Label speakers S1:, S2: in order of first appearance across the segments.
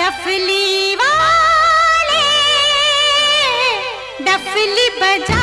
S1: डफली वाले डफली बजा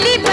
S2: Felipe.